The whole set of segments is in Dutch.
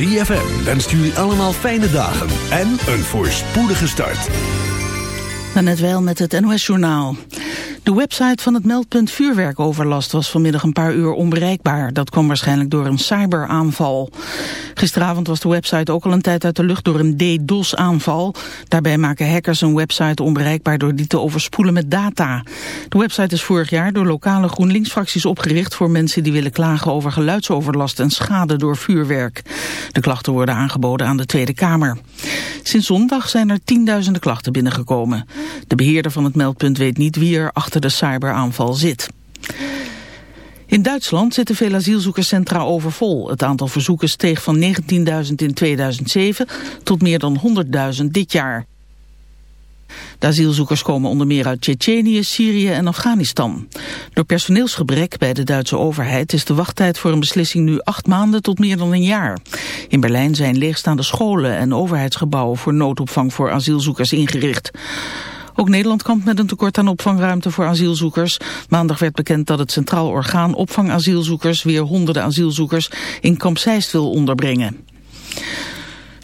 ZFM wenst jullie allemaal fijne dagen en een voorspoedige start. net wel met het NOS-journaal. De website van het meldpunt vuurwerkoverlast was vanmiddag een paar uur onbereikbaar. Dat kwam waarschijnlijk door een cyberaanval. Gisteravond was de website ook al een tijd uit de lucht door een DDoS-aanval. Daarbij maken hackers een website onbereikbaar door die te overspoelen met data. De website is vorig jaar door lokale GroenLinks-fracties opgericht... voor mensen die willen klagen over geluidsoverlast en schade door vuurwerk. De klachten worden aangeboden aan de Tweede Kamer. Sinds zondag zijn er tienduizenden klachten binnengekomen. De beheerder van het meldpunt weet niet wie er achter de cyberaanval zit. In Duitsland zitten veel asielzoekerscentra overvol. Het aantal verzoeken steeg van 19.000 in 2007 tot meer dan 100.000 dit jaar. De asielzoekers komen onder meer uit Tsjetsjenië, Syrië en Afghanistan. Door personeelsgebrek bij de Duitse overheid is de wachttijd voor een beslissing nu acht maanden tot meer dan een jaar. In Berlijn zijn leegstaande scholen en overheidsgebouwen voor noodopvang voor asielzoekers ingericht. Ook Nederland kampt met een tekort aan opvangruimte voor asielzoekers. Maandag werd bekend dat het Centraal Orgaan Opvang Asielzoekers weer honderden asielzoekers in Kamp Zeist wil onderbrengen.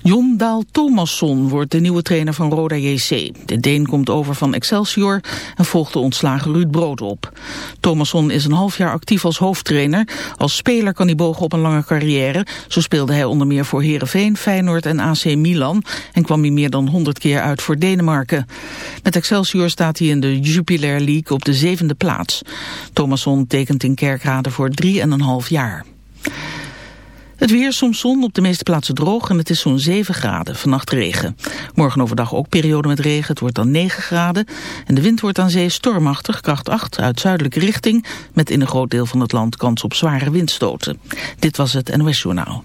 Jon Daal Thomasson wordt de nieuwe trainer van Roda JC. De Deen komt over van Excelsior en volgt de ontslagen Ruud Brood op. Thomasson is een half jaar actief als hoofdtrainer. Als speler kan hij bogen op een lange carrière. Zo speelde hij onder meer voor Herenveen, Feyenoord en AC Milan... en kwam hij meer dan 100 keer uit voor Denemarken. Met Excelsior staat hij in de Jupiler League op de zevende plaats. Thomasson tekent in Kerkrade voor 3,5 jaar. Het weer, soms zon, op de meeste plaatsen droog en het is zo'n 7 graden. Vannacht regen. Morgen overdag ook periode met regen. Het wordt dan 9 graden. En de wind wordt aan zee stormachtig, kracht 8 uit zuidelijke richting. Met in een groot deel van het land kans op zware windstoten. Dit was het NOS Journaal.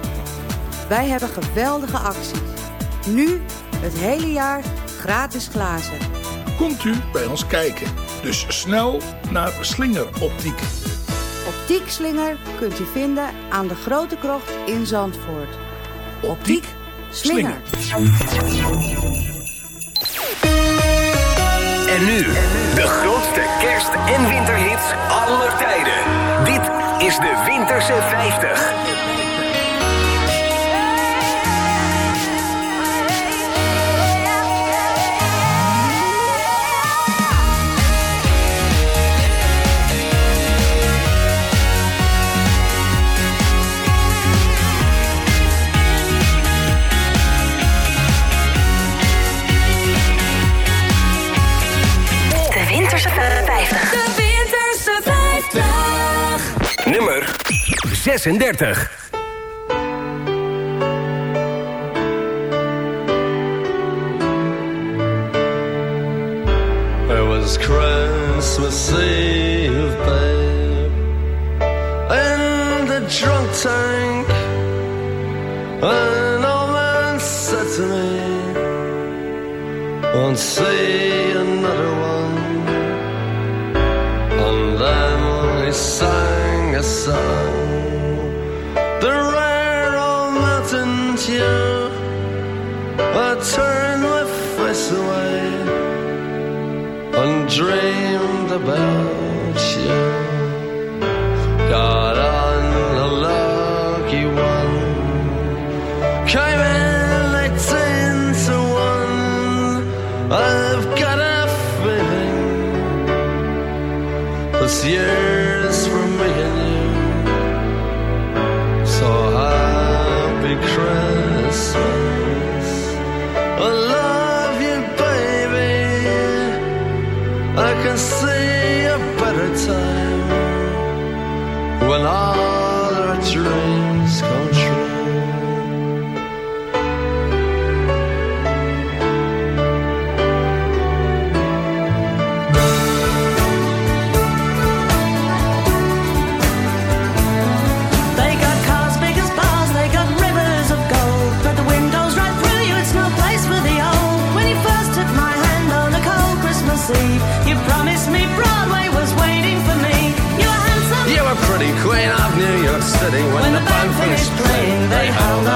Wij hebben geweldige acties. Nu het hele jaar gratis glazen. Komt u bij ons kijken. Dus snel naar Slingeroptiek. Optiek Slinger kunt u vinden aan de Grote Krocht in Zandvoort. Optiek Slinger. En nu, de grootste kerst- en winterhits aller tijden. Dit is de Winterse 50. Nummer 36. It was Christmas Eve, babe In the drunk tank An old man said to me Won't see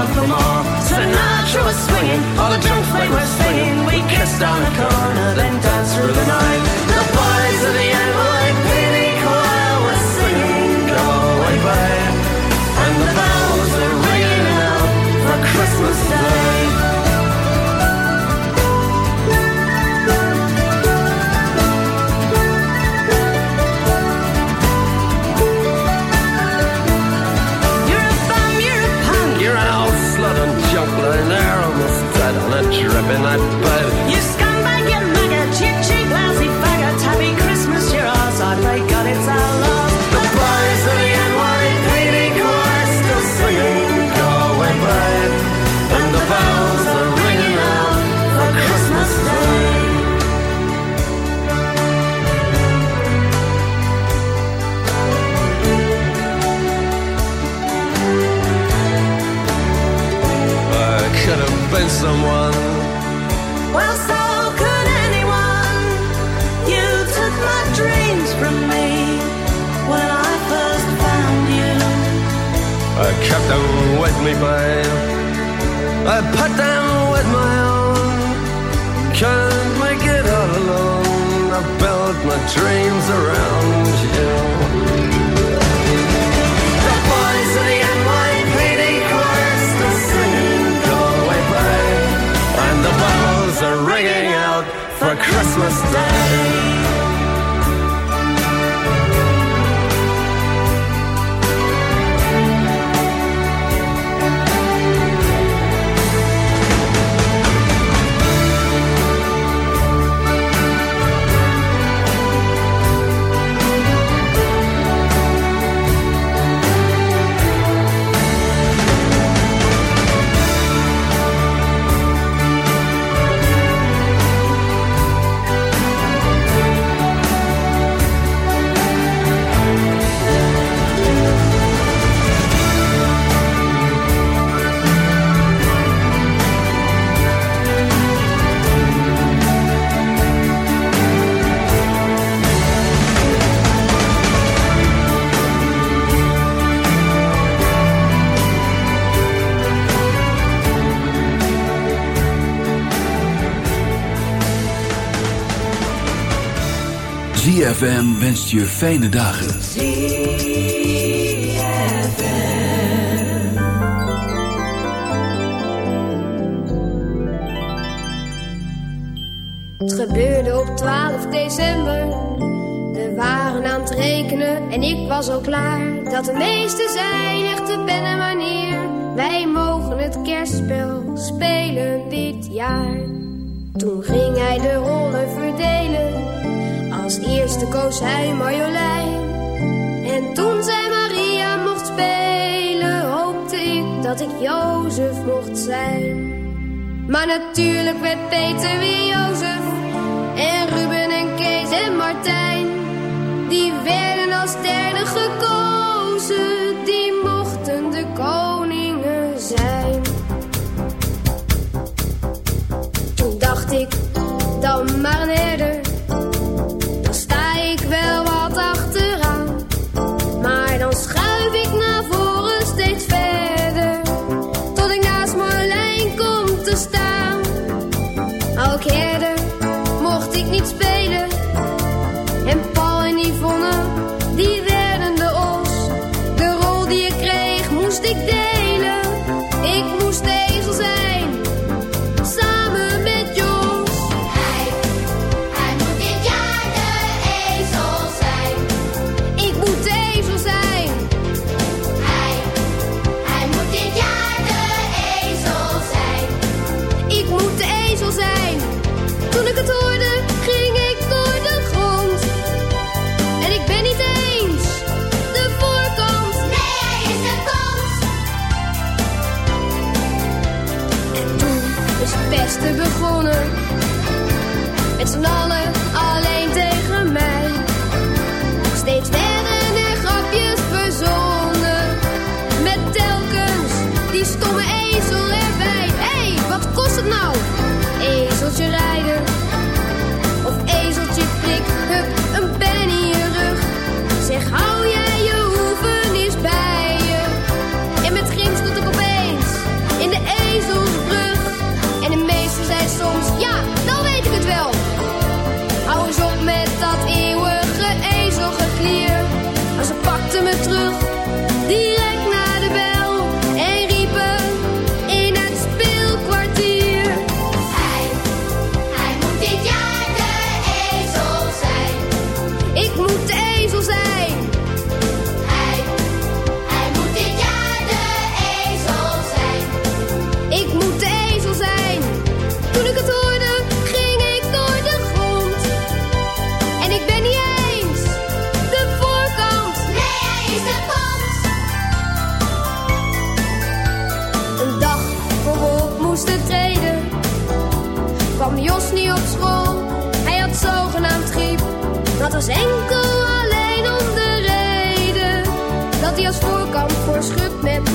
of Lamar. Sinatra was swinging, all the junk they were singing. We kissed on the corner, then danced through the night. ZFM wenst je fijne dagen. Het gebeurde op 12 december. We waren aan het rekenen en ik was al klaar. Dat de meeste zijn de pen en wanneer Wij mogen het kerstspel spelen dit jaar. Toen ging hij de rol toen koos hij Marjolein. En toen zij Maria mocht spelen, hoopte ik dat ik Jozef mocht zijn. Maar natuurlijk werd Peter weer Jozef. Dat was enkel alleen om de reden dat hij als voorkant voor schut met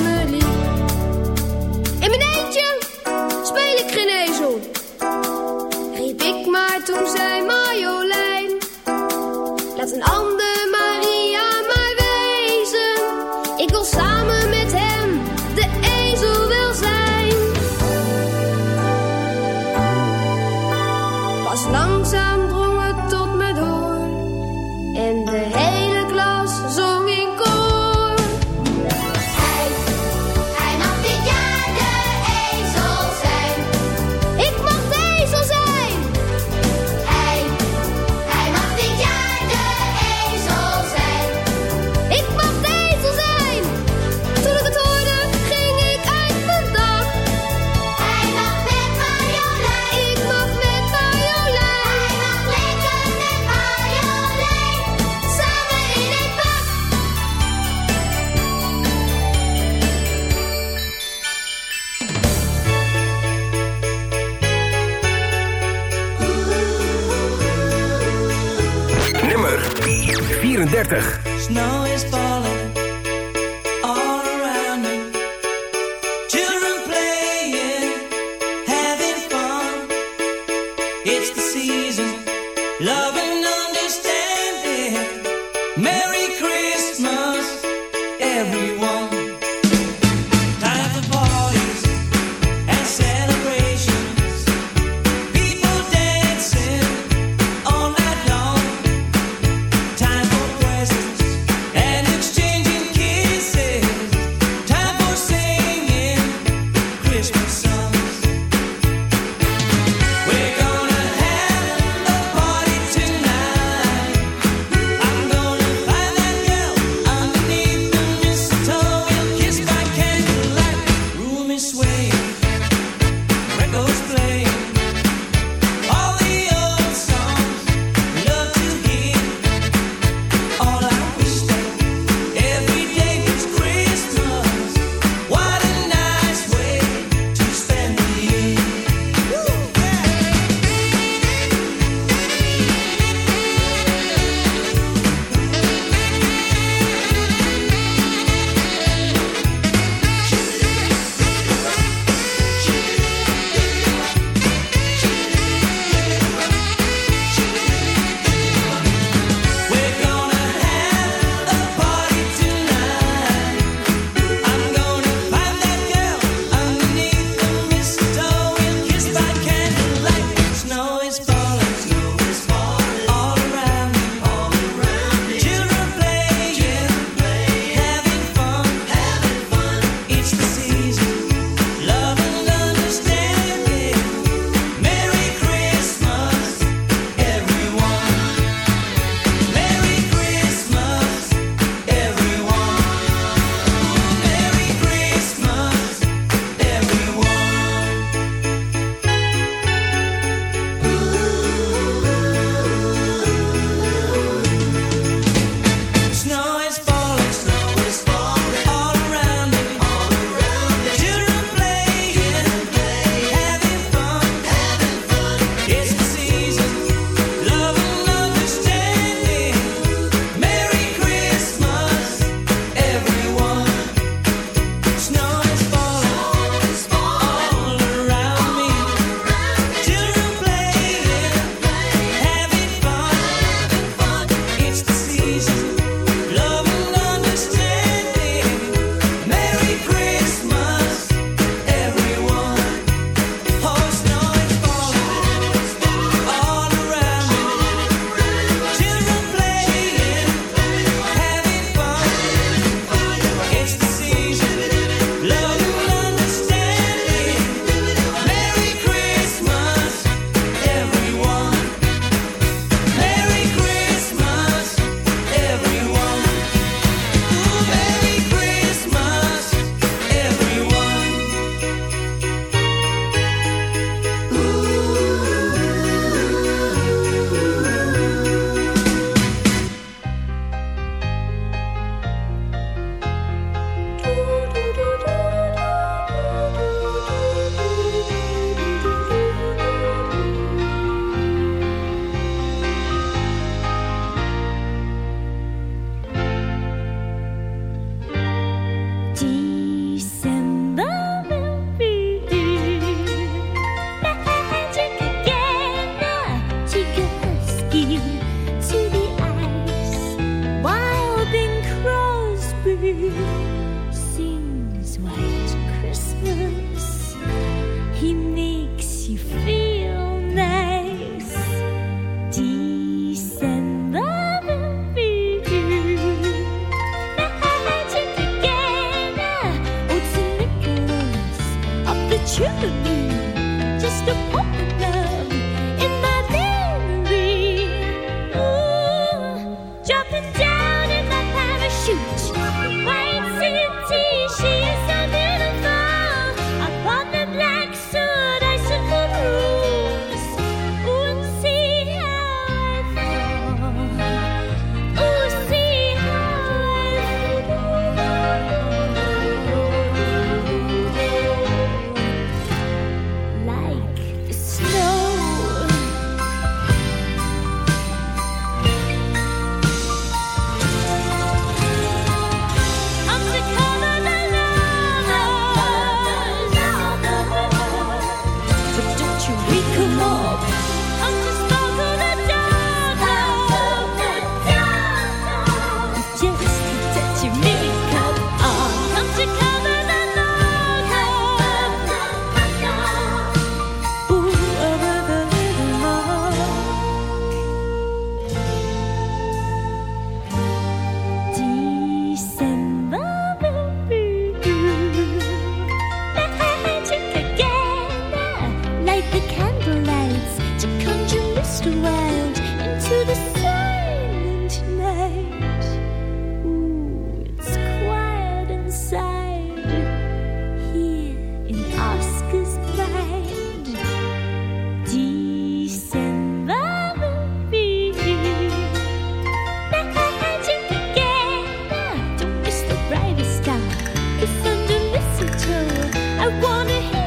I wanna hear.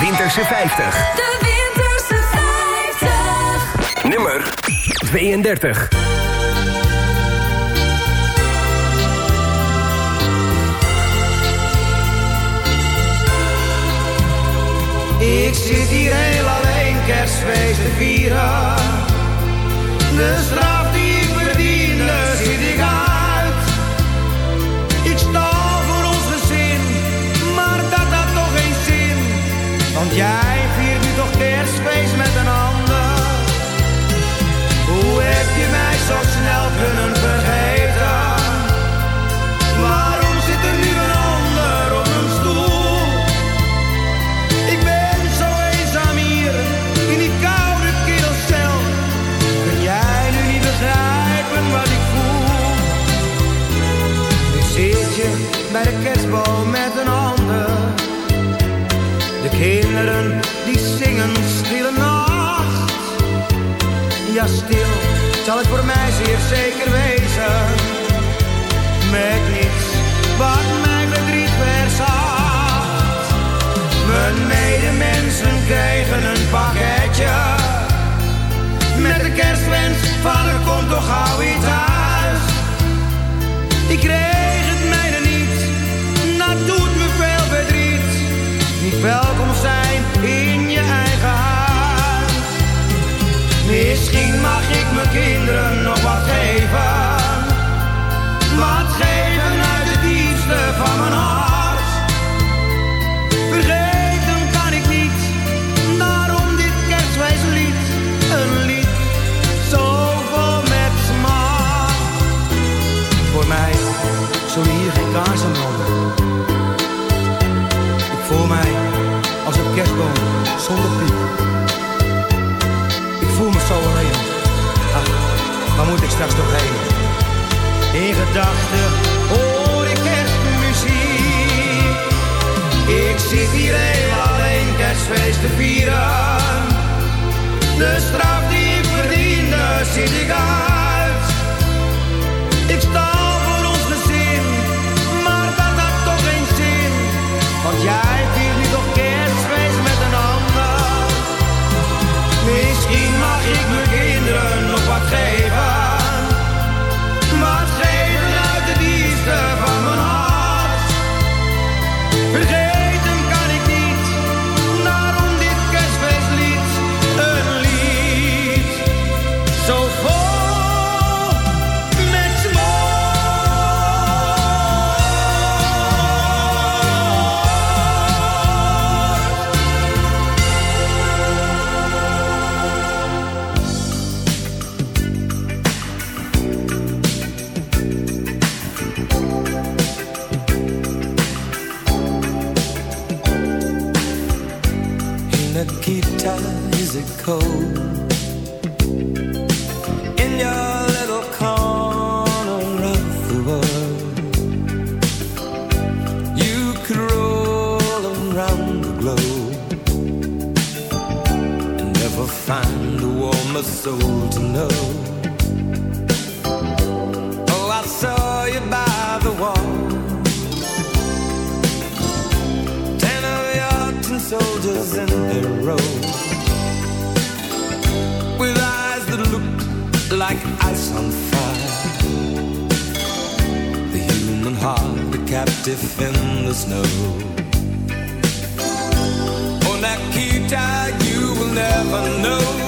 Winterse 50. De Winterse 50. Nummer 32. Ik zit hier heel alleen kerstfeest te vieren. De straf kunnen vergeten? Waarom zit er nu een ander op een stoel? Ik ben zo eenzaam hier, in die koude kerelcel. Kun jij nu niet begrijpen wat ik voel? Nu zit je bij de kerstboom met een ander. De kinderen die zingen stille nacht. Ja, stil zal het voor mij zeer zeker wezen. Met niets wat mijn verdriet verzacht. Mijn medemensen kregen een pakketje. Met de kerstwens van er komt toch gauw iets thuis. Ik kreeg het mijne niet, dat doet me veel verdriet. Niet welkom zijn kinderen a warmer soul to know. Oh, I saw you by the wall. Ten of your tin soldiers in a row With eyes that looked like ice on fire The human heart, a captive in the snow Oh, Nikita, you will never know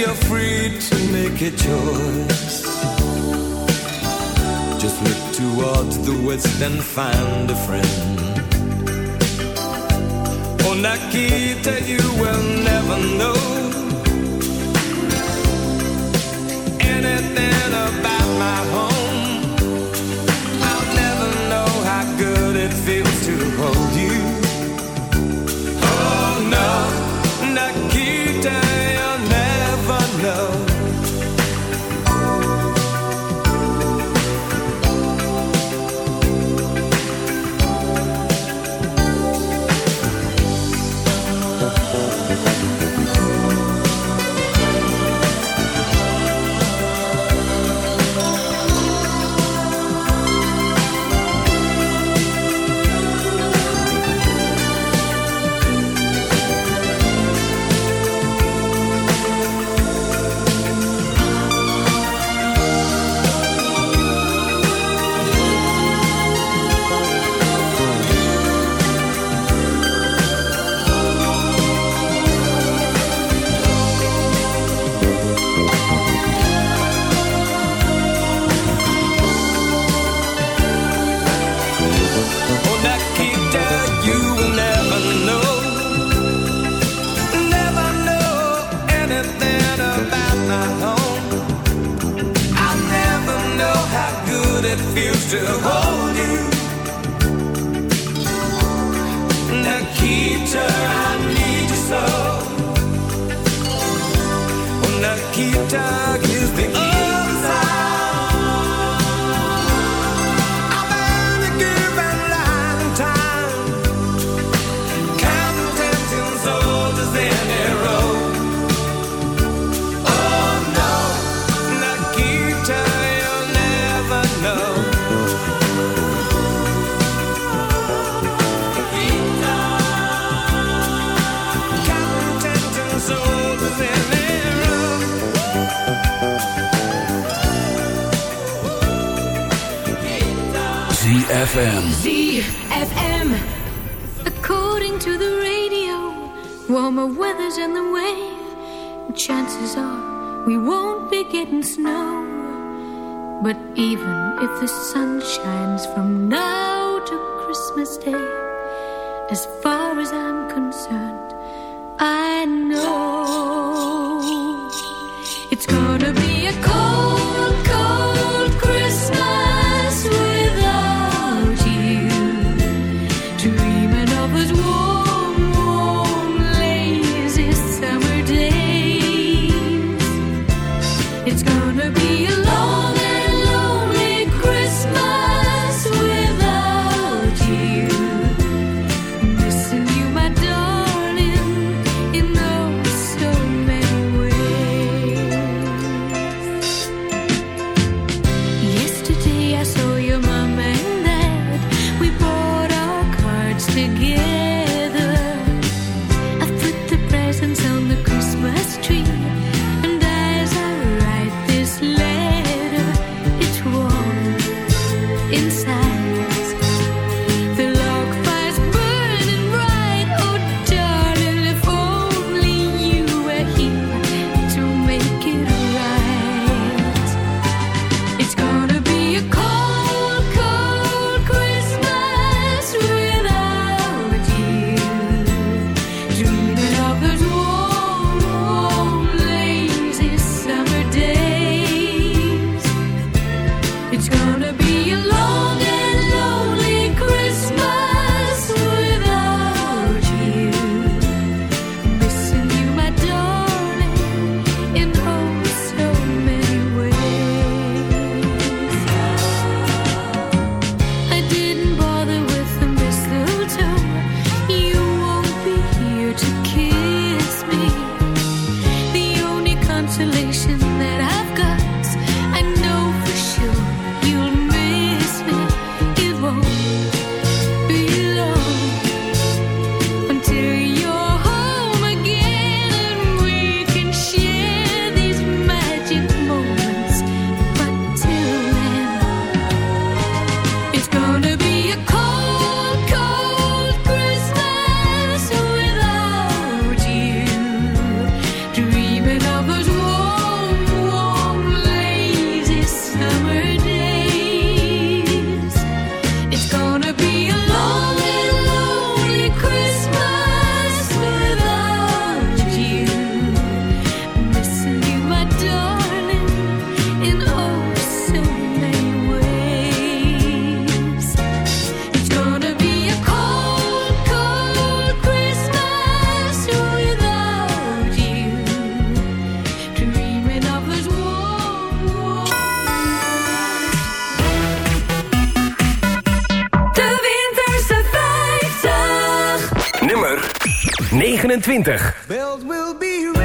You're free to make a choice, just look towards the west and find a friend. Oh, Nikita, you will never know anything about my home. dug ZFM. ZFM. According to the radio, warmer weather's on the way. Chances are we won't be getting snow. But even if the sun shines from now to Christmas Day, as far as I'm concerned, 29. Bells will be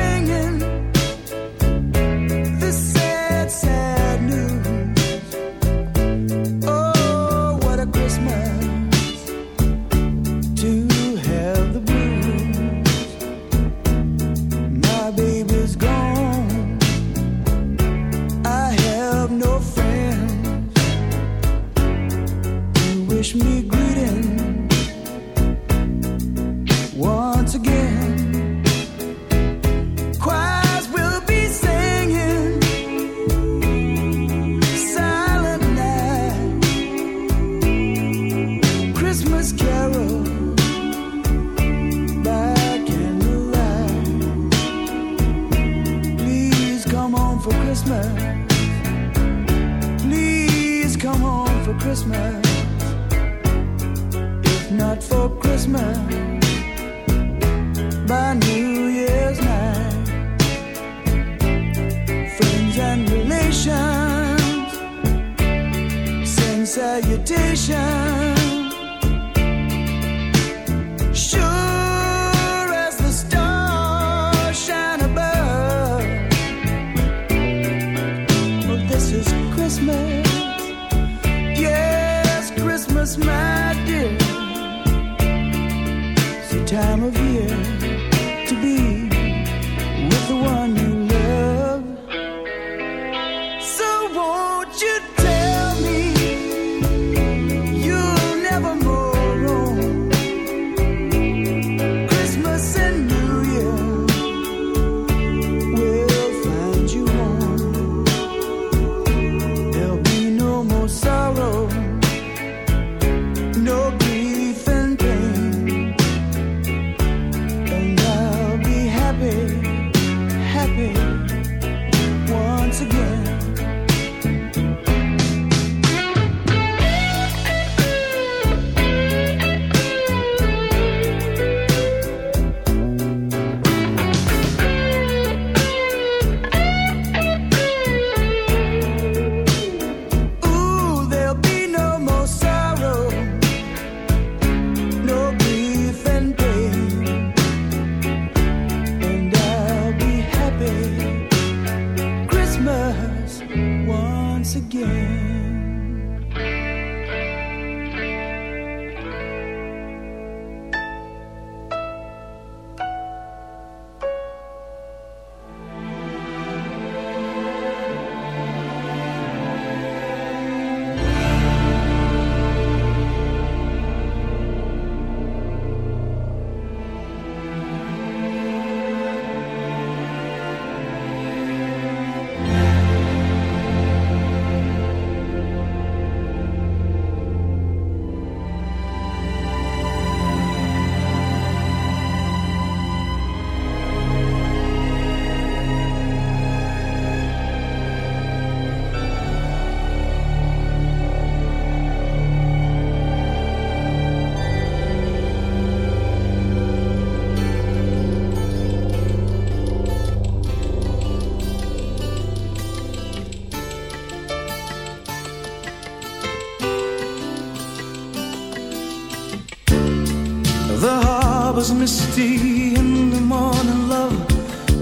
was misty in the morning, love.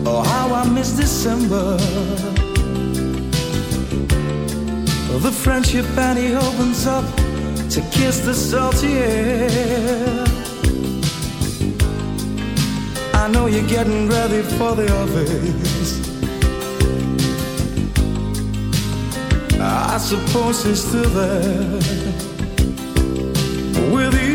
Oh, how I miss December. The friendship Annie opens up to kiss the salty air. I know you're getting ready for the office. I suppose he's still there with you.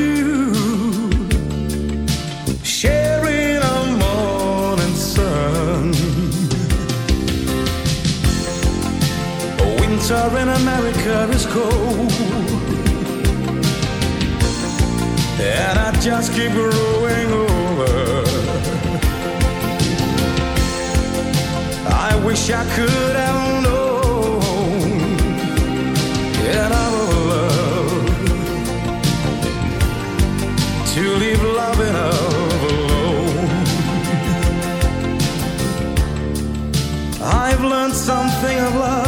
winter in America is cold. And I just keep growing over. I wish I could have known that I would love to leave love in alone. I've learned something of love.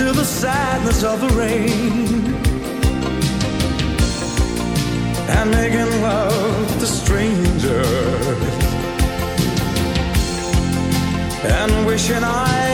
Into the sadness of the rain. And making love to strangers and wishing I'd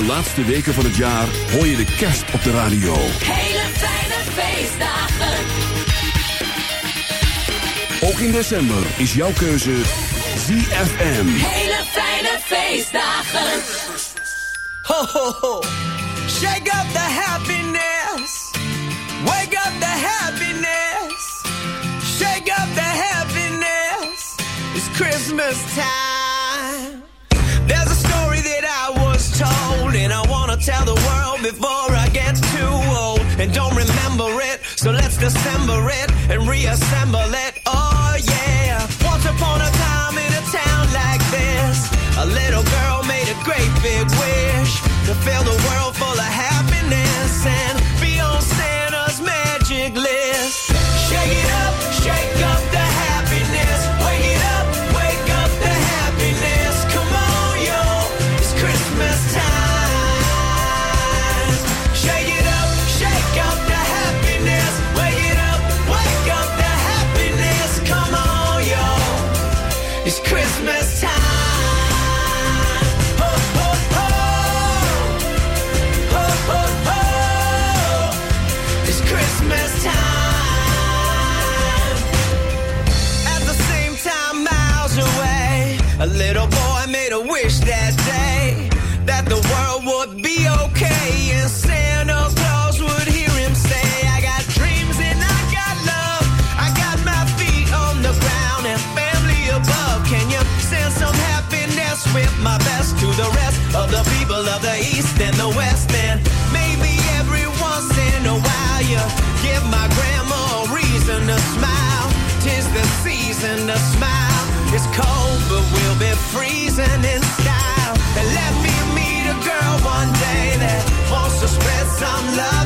de laatste weken van het jaar hoor je de kerst op de radio. Hele fijne feestdagen. Ook in december is jouw keuze ZFM. Hele fijne feestdagen. Ho, ho, ho. Shake up the happiness. Wake up the happiness. Shake up the happiness. It's Christmas time. Told, and I want to tell the world before I get too old. And don't remember it, so let's dissemble it and reassemble it. Oh, yeah. Once upon a time in a town like this, a little girl made a great big wish to fill the world full of happiness and style. And let me meet a girl one day that wants to spread some love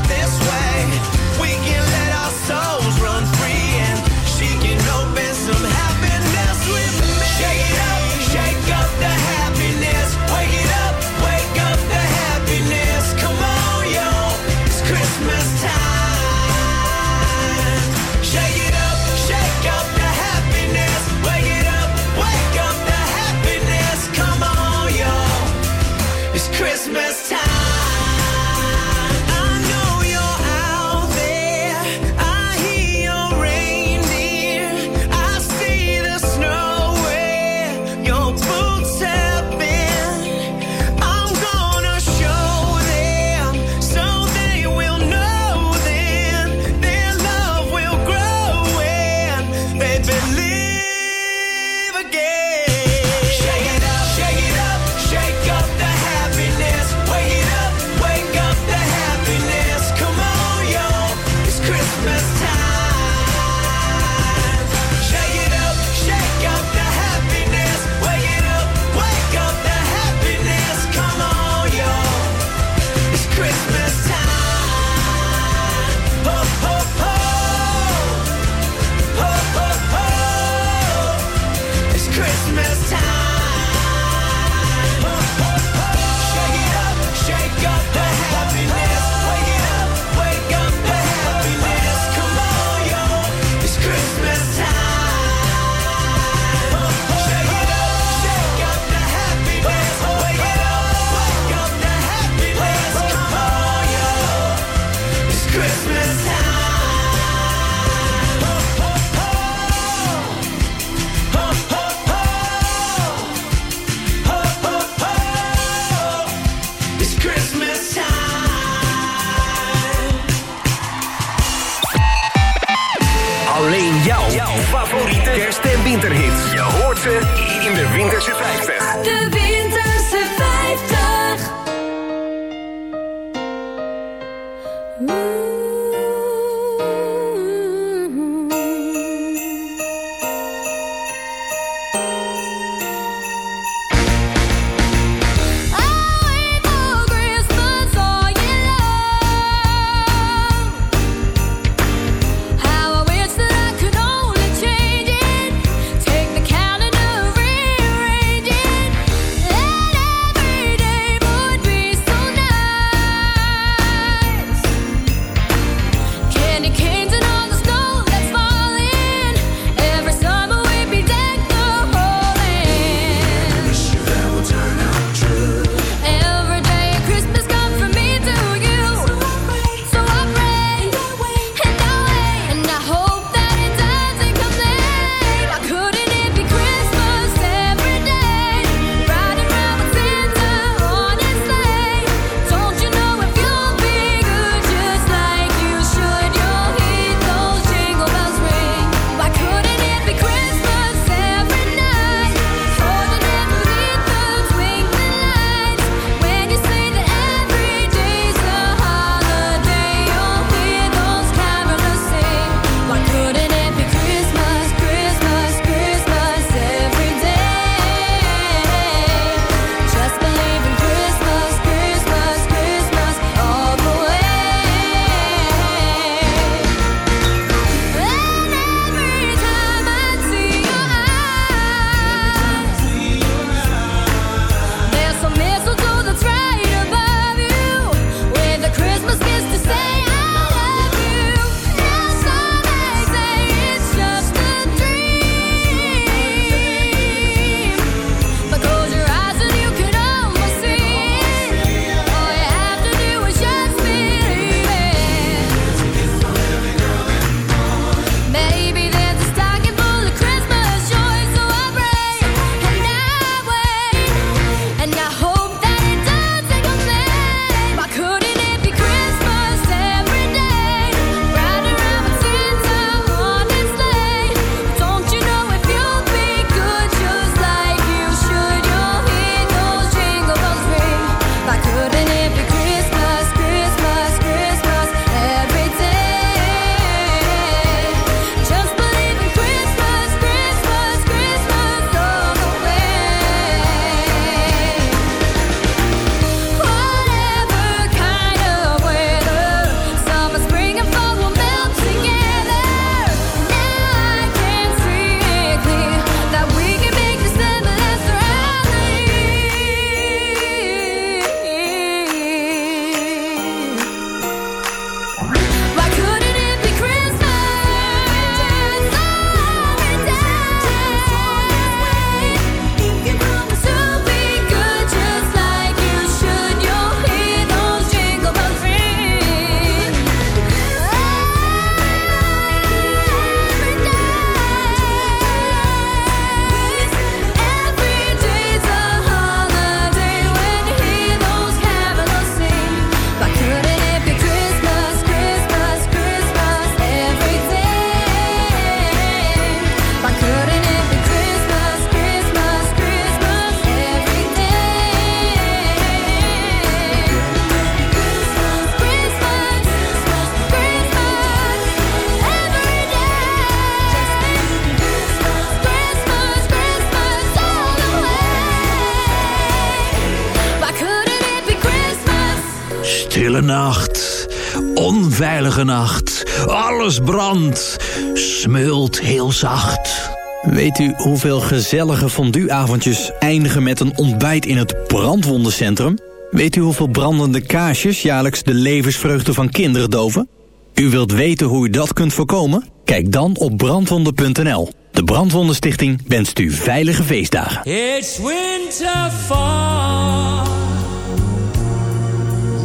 Nacht, onveilige nacht. Alles brandt, smult heel zacht. Weet u hoeveel gezellige fonduavondjes eindigen met een ontbijt in het brandwondencentrum? Weet u hoeveel brandende kaarsjes jaarlijks de levensvreugde van kinderen doven? U wilt weten hoe u dat kunt voorkomen? Kijk dan op brandwonden.nl. De Brandwondenstichting wenst u veilige feestdagen. It's winter.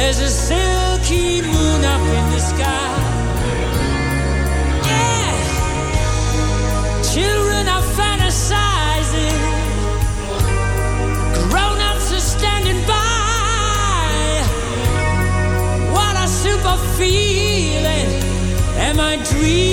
There's a silky moon up in the sky. Yeah, children are fantasizing. Grown-ups are standing by. What a super feeling! Am I dreaming?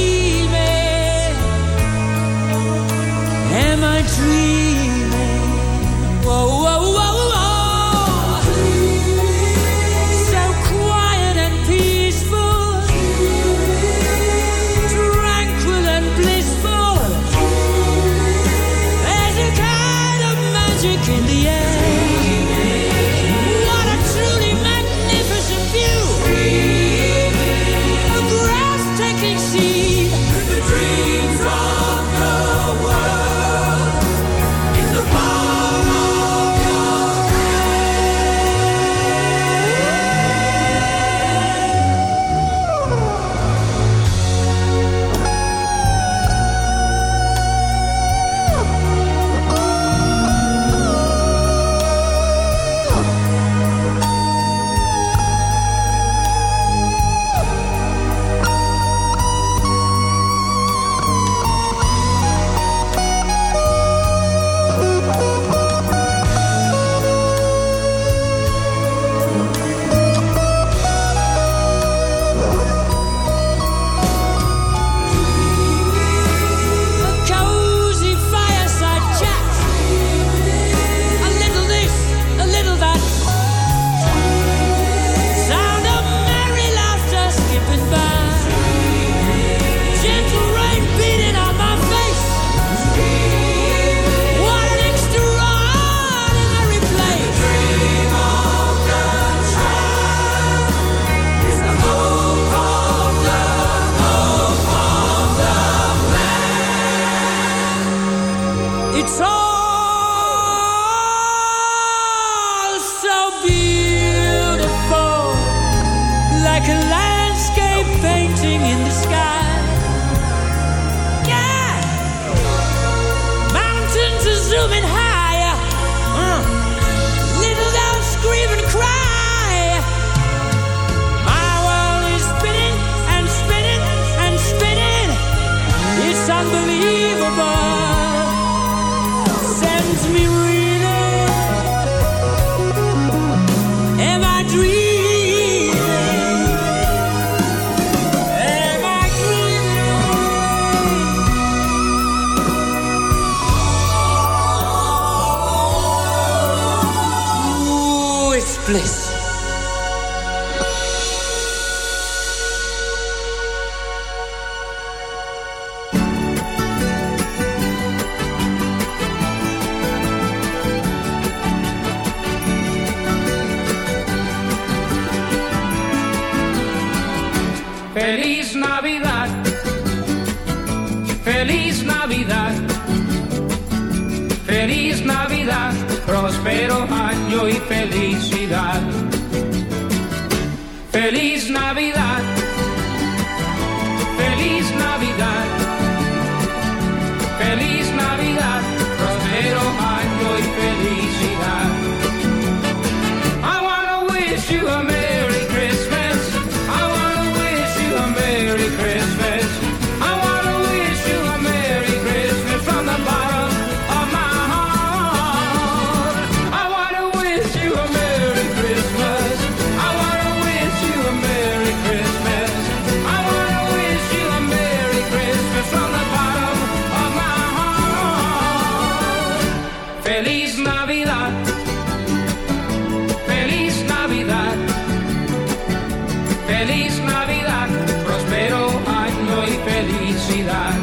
Feliz Navidad, próspero año y felicidad.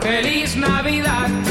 Feliz Navidad.